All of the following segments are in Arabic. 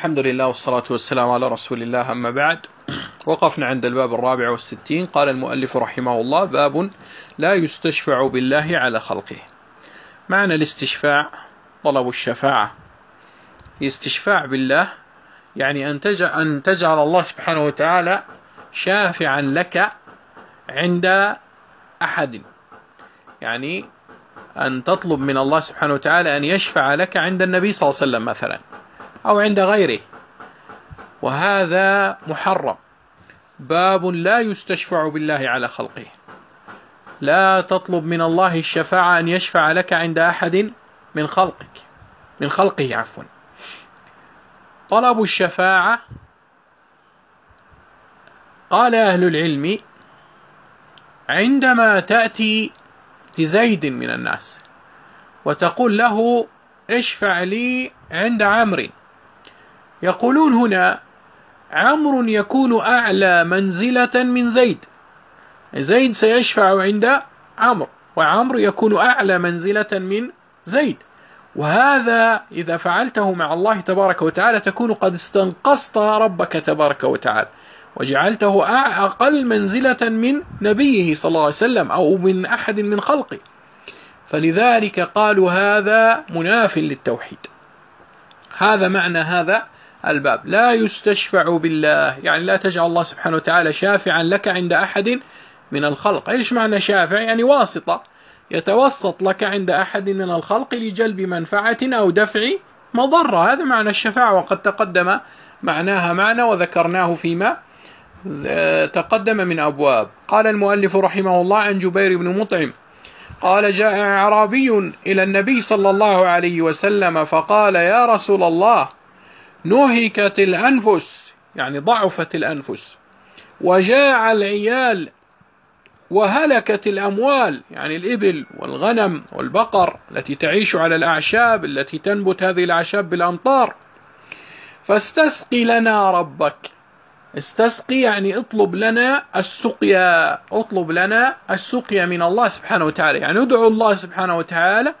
الحمد لله والصلاة والسلام على رسول الله أما بعد. وقفنا عند الباب الرابع والستين. قال المؤلف رحمه الله باب لا يستشفع بالله على خلقه. معنى الاستشفاع طلب الشفاعة. استشفاع بالله يعني أن أن تجعل الله سبحانه وتعالى شافعا لك عند أحد. يعني أن تطلب من الله سبحانه وتعالى أن يشفع لك عند النبي صلى الله عليه وسلم مثلا. أو عند غيره. وهذا محرم. باب لا يستشفع بالله على خلقه. لا تطلب من الله الشفاعة أن يشفع لك عند أحد من خلقك. من خلقه عفوا. طلب الشفاعة قال أهل العلم عندما تأتي لزيد من الناس وتقول له اشفع لي عند عمرو. يقولون هنا عمرو يكون أعلى منزلة من زيد. زيد سيشفع عند عمرو وعمرو يكون أعلى منزلة من زيد. وهذا إذا فعلته مع الله تبارك وتعالى تكون قد استنقصت ربك تبارك وتعالى. وجعلته أقل منزلة من نبيه صلى الله عليه وسلم أو من أحد من خلقه. فلذلك قالوا هذا مناف للتوحيد. هذا معنى هذا الباب. لا يستشفع بالله. يعني لا تجعل الله سبحانه وتعالى شافعا لك عند أحد من الخلق. إيش معنى شافع؟ يعني واسطة. يتوسط لك عند أحد من الخلق لجلب منفعة أو دفع مضرة. هذا معنى الشفاعة. وقد تقدم معناها معنى وذكرناه فيما تقدم من أبواب. قال المؤلف رحمه الله عن جبير بن مطعم قال جاء أعرابي إلى النبي صلى الله عليه وسلم فقال يا رسول الله نهكت الأنفس يعني ضعفت الأنفس. وجاع العيال وهلكت الأموال يعني الإبل والغنم والبقر التي تعيش على الأعشاب التي تنبت هذه الأعشاب بالأمطار. فاستسقي لنا ربك. استسقي يعني اطلب لنا السقيا اطلب لنا السقيا من الله سبحانه وتعالى. يعني ادعو الله سبحانه وتعالى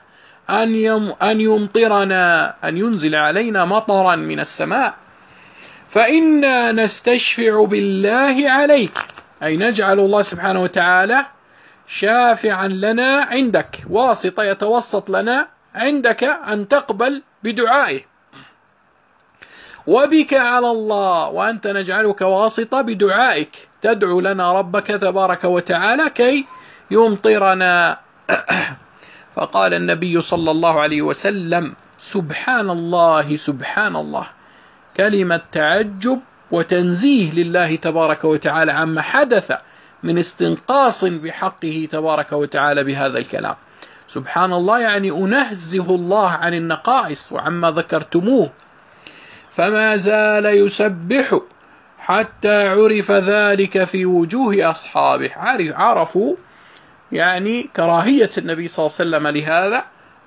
أن, يم أن يمطرنا أن ينزل علينا مطرا من السماء. فإنا نستشفع بالله عليك. أي نجعل الله سبحانه وتعالى شافعا لنا عندك واسطة يتوسط لنا عندك أن تقبل بدعائه. وبك على الله وأنت نجعلك واسطة بدعائك. تدعو لنا ربك تبارك وتعالى كي يمطرنا. فقال النبي صلى الله عليه وسلم سبحان الله سبحان الله. كلمة تعجب وتنزيه لله تبارك وتعالى عما حدث من استنقاص بحقه تبارك وتعالى بهذا الكلام. سبحان الله يعني أنهزه الله عن النقائص وعما ذكرتموه. فما زال يسبح حتى عرف ذلك في وجوه أصحابه. عرفوا يعني كراهية النبي صلى الله عليه وسلم لهذا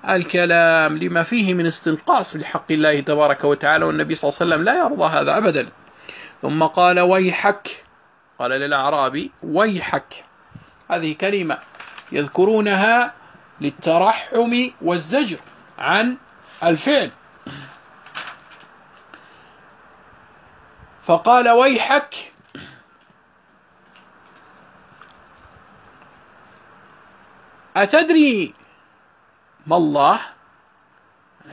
الكلام لما فيه من استنقاص لحق الله تبارك وتعالى والنبي صلى الله عليه وسلم لا يرضى هذا أبدا. ثم قال ويحك قال للأعرابي ويحك. هذه كلمة يذكرونها للترحم والزجر عن الفعل. فقال ويحك أتدري ما الله؟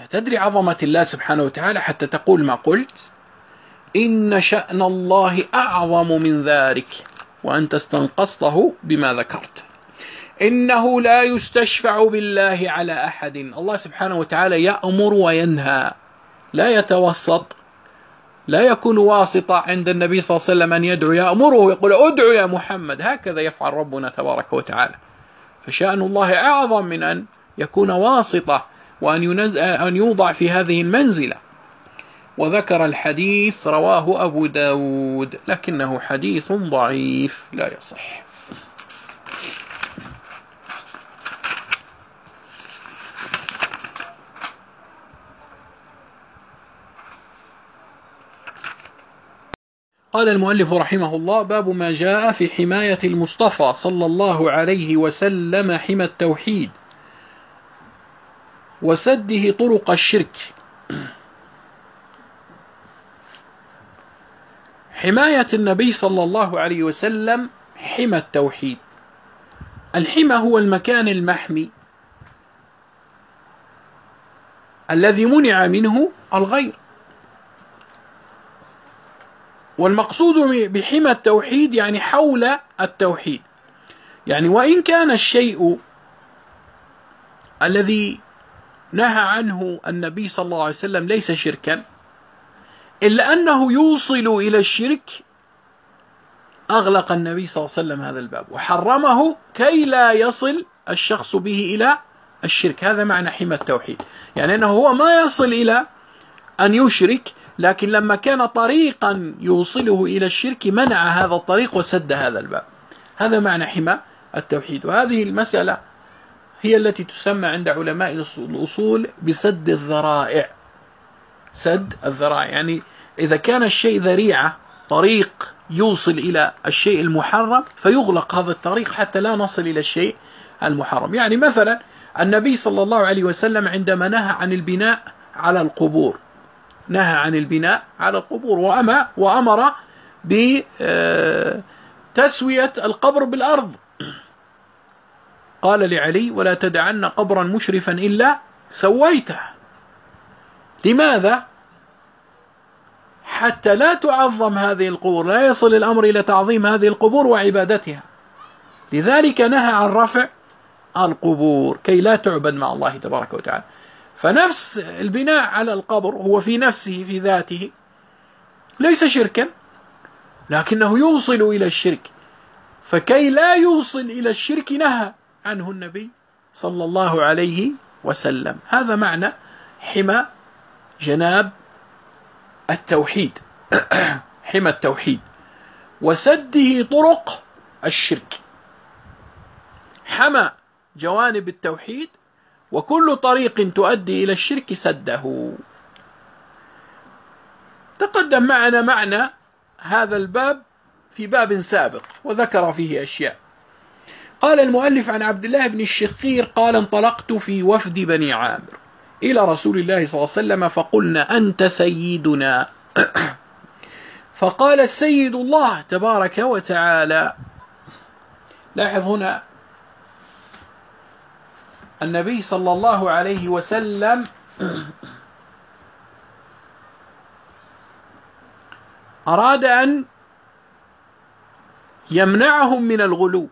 أتدري عظمة الله سبحانه وتعالى حتى تقول ما قلت. إن شأن الله أعظم من ذلك وأنت استنقصته بما ذكرت. إنه لا يستشفع بالله على أحد. الله سبحانه وتعالى يأمر وينهى. لا يتوسط. لا يكون واسطة عند النبي صلى الله عليه وسلم أن يدعو يأمره يقول أدعو يا محمد. هكذا يفعل ربنا تبارك وتعالى. فشأن الله أعظم من أن يكون واسطة وأن أن يوضع في هذه المنزلة. وذكر الحديث رواه أبو داود لكنه حديث ضعيف لا يصح. قال المؤلف رحمه الله باب ما جاء في حماية المصطفى صلى الله عليه وسلم حمى التوحيد وسده طرق الشرك. حماية النبي صلى الله عليه وسلم حمى التوحيد. الحمى هو المكان المحمي الذي منع منه الغير. والمقصود بحمى التوحيد يعني حول التوحيد. يعني وإن كان الشيء الذي نهى عنه النبي صلى الله عليه وسلم ليس شركا إلا أنه يوصل إلى الشرك أغلق النبي صلى الله عليه وسلم هذا الباب وحرمه كي لا يصل الشخص به إلى الشرك. هذا معنى حمى التوحيد. يعني أنه هو ما يصل إلى أن يشرك لكن لما كان طريقا يوصله إلى الشرك منع هذا الطريق وسد هذا الباب. هذا معنى حمى التوحيد. وهذه المسألة هي التي تسمى عند علماء الأصول بسد الذرائع. سد الذرائع. يعني إذا كان الشيء ذريعة طريق يوصل إلى الشيء المحرم فيغلق هذا الطريق حتى لا نصل إلى الشيء المحرم. يعني مثلا النبي صلى الله عليه وسلم عندما نهى عن البناء على القبور نهى عن البناء على القبور وأما وأمر بتسوية القبر بالأرض. قال لعلي ولا تدعن قبرا مشرفا إلا سويته. لماذا؟ حتى لا تعظم هذه القبور لا يصل الأمر إلى تعظيم هذه القبور وعبادتها. لذلك نهى عن رفع القبور كي لا تعبد مع الله تبارك وتعالى. فنفس البناء على القبر هو في نفسه في ذاته. ليس شركا لكنه يوصل إلى الشرك. فكي لا يوصل إلى الشرك نهى عنه النبي صلى الله عليه وسلم. هذا معنى حمى جناب التوحيد. حمى التوحيد. وسده طرق الشرك. حمى جوانب التوحيد وكل طريق تؤدي إلى الشرك سده. تقدم معنا معنى هذا الباب في باب سابق وذكر فيه أشياء. قال المؤلف عن عبد الله بن الشخير قال انطلقت في وفد بني عامر إلى رسول الله صلى الله عليه وسلم فقلنا أنت سيدنا. فقال السيد الله تبارك وتعالى لاحظ هنا النبي صلى الله عليه وسلم أراد أن يمنعهم من الغلو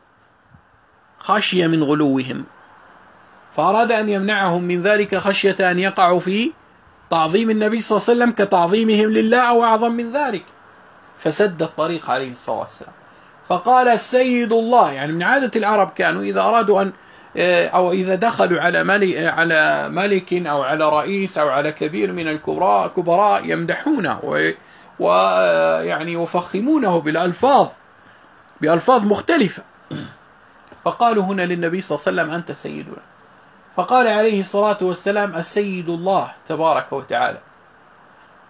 خشية من غلوهم. فأراد أن يمنعهم من ذلك خشية أن يقعوا في تعظيم النبي صلى الله عليه وسلم كتعظيمهم لله أو أعظم من ذلك. فسد الطريق عليه الصلاة والسلام. فقال السيد الله يعني من عادة العرب كانوا إذا أرادوا أن أو إذا دخلوا على ملك, على ملك أو على رئيس أو على كبير من الكبراء كبراء يمدحونه ويعني يفخمونه بالألفاظ بألفاظ مختلفة. فقالوا هنا للنبي صلى الله عليه وسلم أنت سيدنا. فقال عليه الصلاة والسلام السيد الله تبارك وتعالى.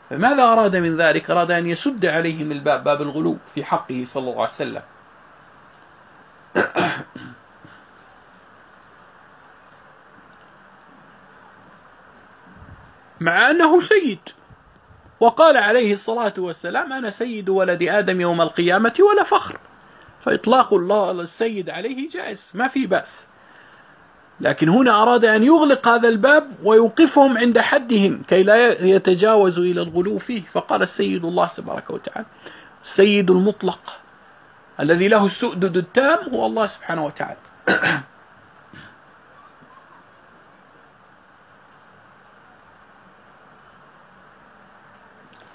فماذا أراد من ذلك؟ أراد أن يسد عليهم الباب باب الغلو في حقه صلى الله عليه وسلم. مع أنه سيد. وقال عليه الصلاة والسلام أنا سيد ولد آدم يوم القيامة ولا فخر. فإطلاق الله السيد عليه جائز ما في بأس. لكن هنا أراد أن يغلق هذا الباب ويوقفهم عند حدهم كي لا يتجاوزوا إلى الغلو فيه. فقال السيد الله تبارك وتعالى السيد المطلق الذي له السؤدد التام هو الله سبحانه وتعالى.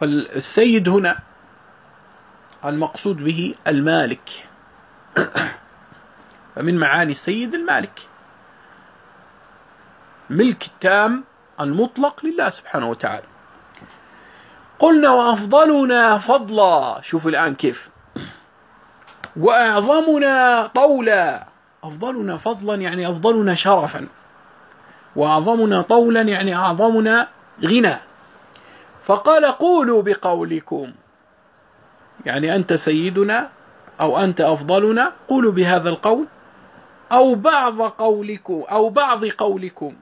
فالسيد هنا المقصود به المالك. فمن معاني السيد المالك. ملك التام المطلق لله سبحانه وتعالى. قلنا وأفضلنا فضلا. شوف الآن كيف. وأعظمنا طولا. أفضلنا فضلا يعني أفضلنا شرفا. وأعظمنا طولا يعني أعظمنا غنى. فقال قولوا بقولكم. يعني أنت سيدنا أو أنت أفضلنا قولوا بهذا القول أو بعض قولكم أو بعض قولكم.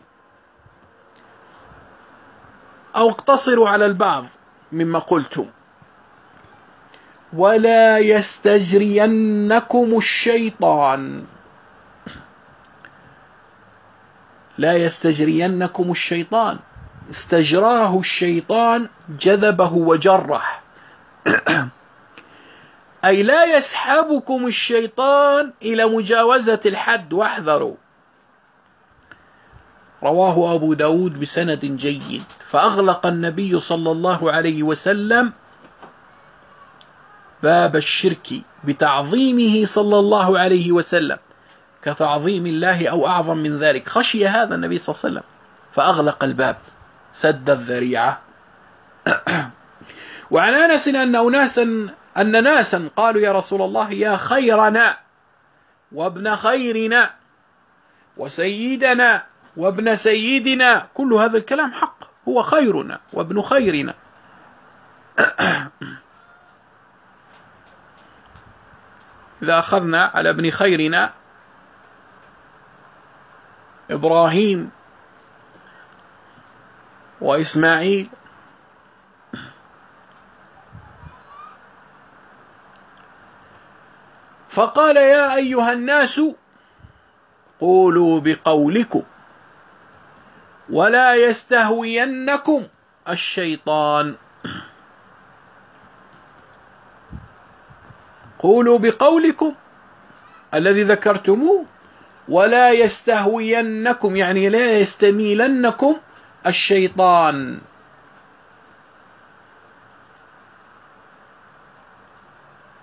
أو اقتصروا على البعض مما قلتم. ولا يستجرينكم الشيطان. لا يستجرينكم الشيطان. استجراه الشيطان جذبه وجره. أي لا يسحبكم الشيطان إلى مجاوزة الحد واحذروا. رواه أبو داود بسند جيد. فأغلق النبي صلى الله عليه وسلم باب الشرك بتعظيمه صلى الله عليه وسلم كتعظيم الله أو أعظم من ذلك. خشي هذا النبي صلى الله عليه وسلم فأغلق الباب. سد الذريعة. وعن أنس أن أناسا أن ناسا قالوا يا رسول الله يا خيرنا وابن خيرنا وسيدنا وابن سيدنا. كل هذا الكلام حق هو خيرنا وابن خيرنا. إذا أخذنا على ابن خيرنا إبراهيم وإسماعيل. فقال يا أيها الناس قولوا بقولكم ولا يستهوينكم الشيطان. قولوا بقولكم الذي ذكرتموه ولا يستهوينكم يعني لا يستميلنكم الشيطان.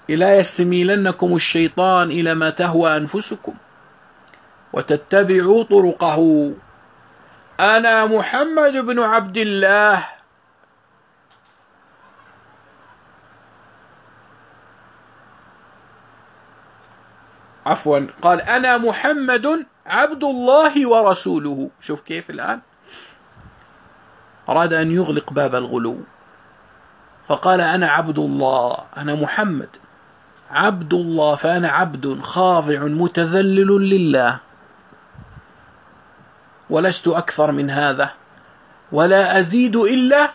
لا يستميلنكم الشيطان إلى ما تهوى أنفسكم وتتبعوا طرقه. أنا محمد بن عبد الله. عفوا قال أنا محمد عبد الله ورسوله. شوف كيف الآن. أراد أن يغلق باب الغلو. فقال أنا عبد الله أنا محمد. عبد الله فأنا عبد خاضع متذلل لله. ولست أكثر من هذا ولا أزيد إلا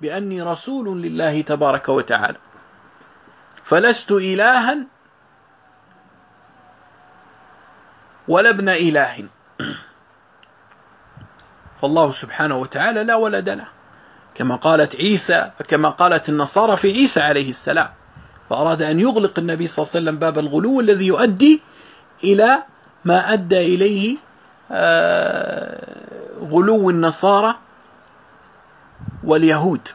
بأني رسول لله تبارك وتعالى. فلست إلها ولا ابن إله. فالله سبحانه وتعالى لا ولد له. كما قالت عيسى كما قالت النصارى في عيسى عليه السلام. فأراد أن يغلق النبي صلى الله عليه وسلم باب الغلو الذي يؤدي إلى ما أدى إليه آه، غلو النصارى واليهود.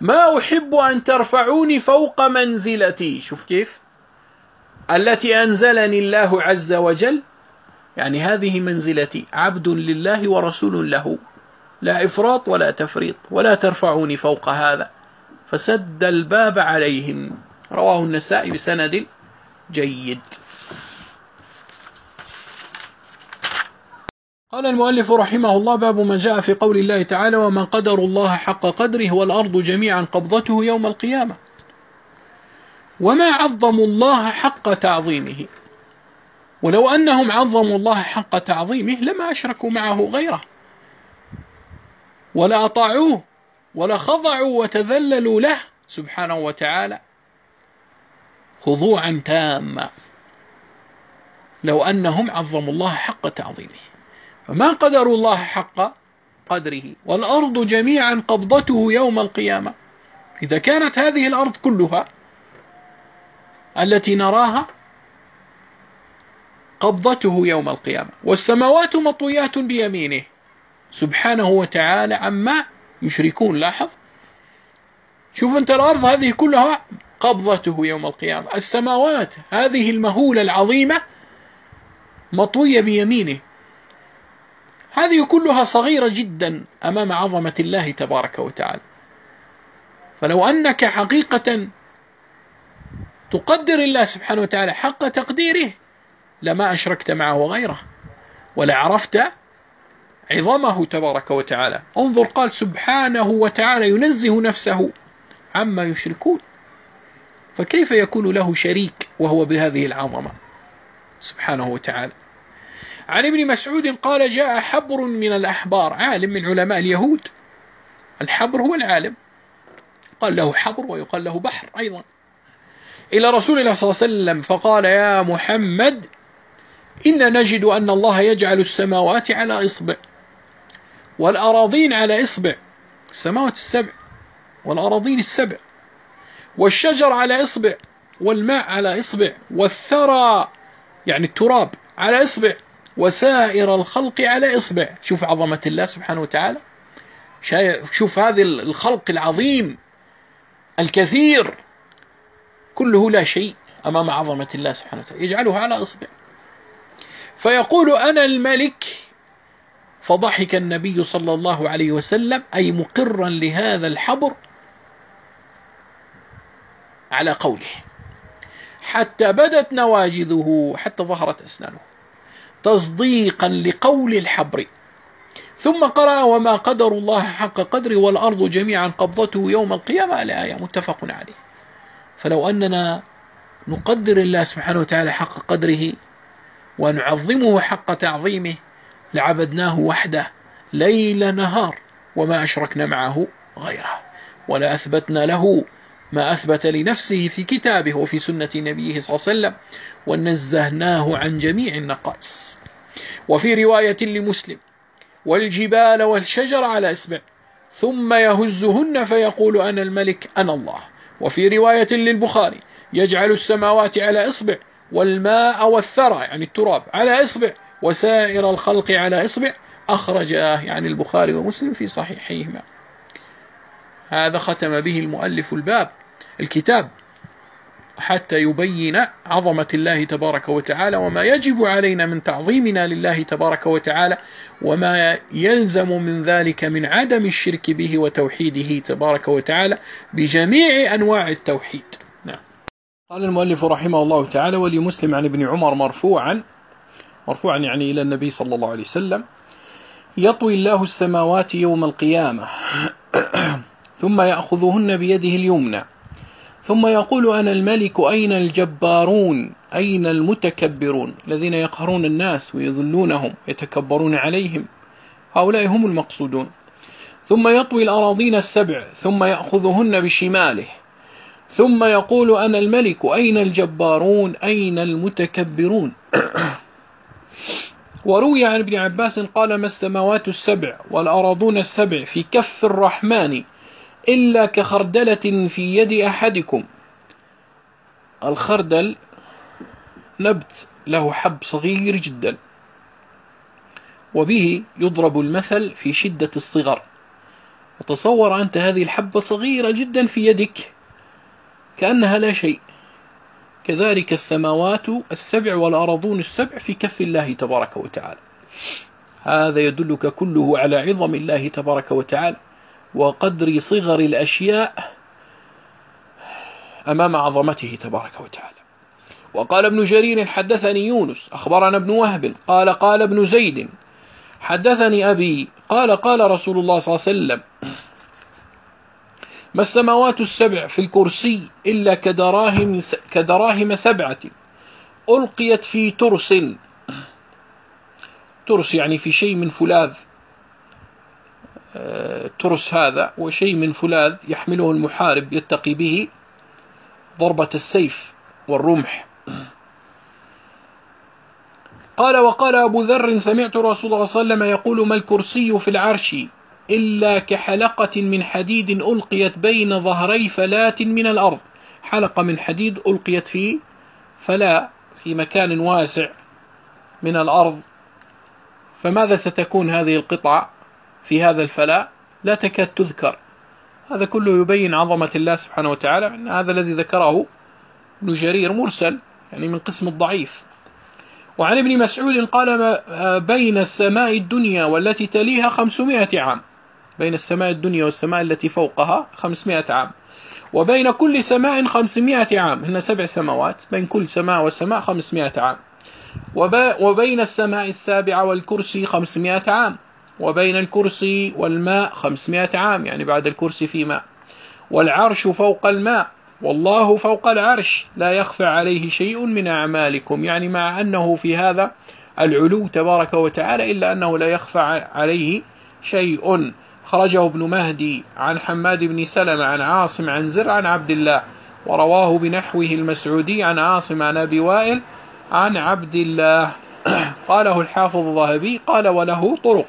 ما أحب أن ترفعوني فوق منزلتي. شوف كيف. التي أنزلني الله عز وجل يعني هذه منزلتي. عبد لله ورسول له. لا إفراط ولا تفريط. ولا ترفعوني فوق هذا. فسد الباب عليهم. رواه النسائي بسند جيد. قال المؤلف رحمه الله باب ما جاء في قول الله تعالى ومن قدر الله حق قدره والأرض جميعا قبضته يوم القيامة. وما عظموا الله حق تعظيمه. ولو أنهم عظموا الله حق تعظيمه لما أشركوا معه غيره. ولا أطاعوه ولا خضعوا وتذللوا له سبحانه وتعالى. خضوعا تاما. لو أنهم عظموا الله حق تعظيمه. فما قدروا الله حق قدره. والأرض جميعا قبضته يوم القيامة. إذا كانت هذه الأرض كلها التي نراها قبضته يوم القيامة. والسماوات مطويات بيمينه. سبحانه وتعالى عما يشركون. لاحظ؟ شوف أنت الأرض هذه كلها قبضته يوم القيامة. السماوات هذه المهولة العظيمة مطوية بيمينه. هذه كلها صغيرة جدا أمام عظمة الله تبارك وتعالى. فلو أنك حقيقة تقدر الله سبحانه وتعالى حق تقديره لما أشركت معه غيره ولعرفت عظمه تبارك وتعالى. انظر قال سبحانه وتعالى ينزه نفسه عما يشركون. فكيف يكون له شريك وهو بهذه العظمة؟ سبحانه وتعالى. عن ابن مسعود قال جاء حبر من الأحبار عالم من علماء اليهود. الحبر هو العالم. قال له حبر ويقال له بحر أيضا. إلى رسول الله صلى الله عليه وسلم فقال يا محمد إن نجد أن الله يجعل السماوات على إصبع والأراضين على إصبع. السماوات السبع والأراضين السبع والشجر على إصبع والماء على إصبع والثرى يعني التراب على إصبع وسائر الخلق على إصبع. شوف عظمة الله سبحانه وتعالى. شوف هذا الخلق العظيم الكثير. كله لا شيء أمام عظمة الله سبحانه وتعالى. يجعله على إصبع. فيقول أنا الملك فضحك النبي صلى الله عليه وسلم أي مقرا لهذا الحبر على قوله. حتى بدت نواجذه حتى ظهرت أسنانه. تصديقا لقول الحبر. ثم قرأ وما قدر الله حق قدره والأرض جميعا قبضته يوم القيامة. الآية متفق عليه. فلو أننا نقدر الله سبحانه وتعالى حق قدره ونعظمه حق تعظيمه. لعبدناه وحده ليل نهار وما أشركنا معه غيره. ولا أثبتنا له ما أثبت لنفسه في كتابه وفي سنة نبيه صلى الله عليه وسلم. ونزهناه عن جميع النقائص. وفي رواية لمسلم والجبال والشجر على إسبع ثم يهزهن فيقول أنا الملك أنا الله. وفي رواية للبخاري يجعل السماوات على إصبع والماء والثرى يعني التراب على إصبع. وسائر الخلق على إصبع. أخرجاه يعني البخاري ومسلم في صحيحيهما. هذا ختم به المؤلف الباب الكتاب حتى يبين عظمة الله تبارك وتعالى وما يجب علينا من تعظيمنا لله تبارك وتعالى وما يلزم من ذلك من عدم الشرك به وتوحيده تبارك وتعالى بجميع أنواع التوحيد. قال المؤلف رحمه الله تعالى ولمسلم عن ابن عمر مرفوعا مرفوعا يعني إلى النبي صلى الله عليه وسلم يطوي الله السماوات يوم القيامة ثم يأخذهن بيده اليمنى ثم يقول أنا الملك أين الجبارون أين المتكبرون؟ الذين يقهرون الناس ويذلونهم يتكبرون عليهم هؤلاء هم المقصودون. ثم يطوي الأراضين السبع ثم يأخذهن بشماله ثم يقول أنا الملك أين الجبارون؟ أين المتكبرون؟ وروي عن ابن عباس قال ما السماوات السبع والأراضون السبع في كف الرحمن إلا كخردلة في يد أحدكم. الخردل نبت له حب صغير جدا. وبه يضرب المثل في شدة الصغر. وتصور أنت هذه الحبة صغيرة جدا في يدك. كأنها لا شيء. كذلك السماوات السبع والأرضون السبع في كف الله تبارك وتعالى. هذا يدلك كله على عظم الله تبارك وتعالى. وقدر صغر الأشياء أمام عظمته تبارك وتعالى. وقال ابن جرير حدثني يونس أخبرنا ابن وهب قال قال ابن زيد حدثني أبي قال قال رسول الله صلى الله عليه وسلم ما السماوات السبع في الكرسي إلا كدراهم, كدراهم سبعة ألقيت في ترس. ترس يعني في شيء من فولاذ ترس هذا وشيء من فولاذ يحمله المحارب يتقي به ضربة السيف والرمح. قال وقال أبو ذر سمعت رسول الله صلى الله عليه وسلم يقول ما الكرسي في العرش؟ إلا كحلقة من حديد ألقيت بين ظهري فلاة من الأرض. حلقة من حديد ألقيت في فلا في مكان واسع من الأرض. فماذا ستكون هذه القطعة في هذا الفلاء؟ لا تكاد تذكر. هذا كله يبين عظمة الله سبحانه وتعالى أن هذا الذي ذكره ابن جرير مرسل يعني من قسم الضعيف. وعن ابن مسعود قال بين السماء الدنيا والتي تليها خمسمائة عام بين السماء الدنيا والسماء التي فوقها خمسمائة عام. وبين كل سماء خمسمائة عام. هن سبع سماوات. بين كل سماء وسماء خمسمائة عام. وبين السماء السابعة والكرسي خمسمائة عام. وبين الكرسي والماء خمسمائة عام. يعني بعد الكرسي في ماء. والعرش فوق الماء. والله فوق العرش. لا يخفى عليه شيء من أعمالكم. يعني مع أنه في هذا العلو تبارك وتعالى إلا أنه لا يخفى عليه شيء. خرجه ابن مهدي عن حماد بن سلمة عن عاصم عن زر عن عبد الله ورواه بنحوه المسعودي عن عاصم عن أبي وائل عن عبد الله. قاله الحافظ الذهبي قال وله طرق.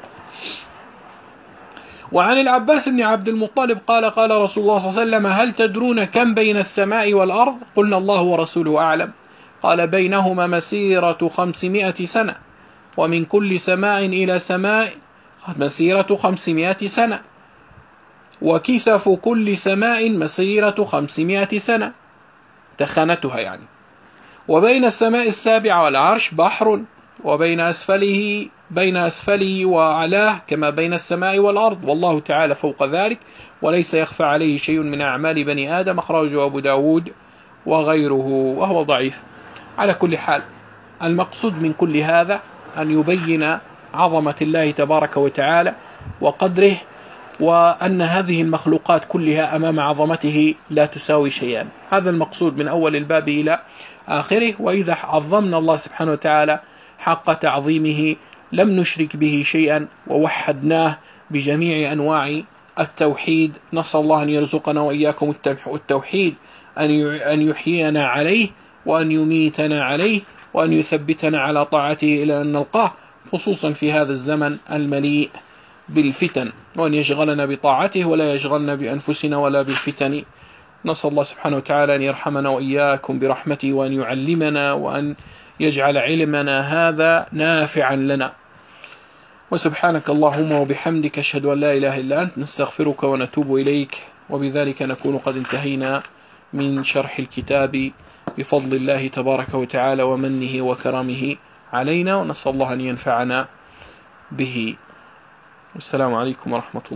وعن العباس بن عبد المطلب قال قال رسول الله صلى الله عليه وسلم هل تدرون كم بين السماء والأرض؟ قلنا الله ورسوله أعلم. قال بينهما مسيرة خمسمائة سنة ومن كل سماء إلى سماء مسيرة خمسمائة سنة. وكثف كل سماء مسيرة خمسمائة سنة. تخانتها يعني. وبين السماء السابعة والعرش بحر وبين أسفله بين أسفله وأعلاه كما بين السماء والأرض. والله تعالى فوق ذلك. وليس يخفى عليه شيء من أعمال بني آدم أخرجه أبو داود وغيره وهو ضعيف. على كل حال المقصود من كل هذا أن يبين عظمة الله تبارك وتعالى وقدره وأن هذه المخلوقات كلها أمام عظمته لا تساوي شيئا. هذا المقصود من أول الباب إلى آخره. وإذا عظمنا الله سبحانه وتعالى حق تعظيمه لم نشرك به شيئا ووحدناه بجميع أنواع التوحيد. نسأل الله أن يرزقنا وإياكم التوحيد أن يحيينا عليه وأن يميتنا عليه وأن يثبتنا على طاعته إلى أن نلقاه. خصوصا في هذا الزمن المليء بالفتن وأن يشغلنا بطاعته ولا يشغلنا بأنفسنا ولا بالفتن. نسأل الله سبحانه وتعالى أن يرحمنا وإياكم برحمته وأن يعلمنا وأن يجعل علمنا هذا نافعا لنا. وسبحانك اللهم وبحمدك أشهد أن لا إله إلا أنت نستغفرك ونتوب إليك. وبذلك نكون قد انتهينا من شرح الكتاب بفضل الله تبارك وتعالى ومنه وكرمه. علينا ونسأل الله أن ينفعنا به. والسلام عليكم ورحمة الله.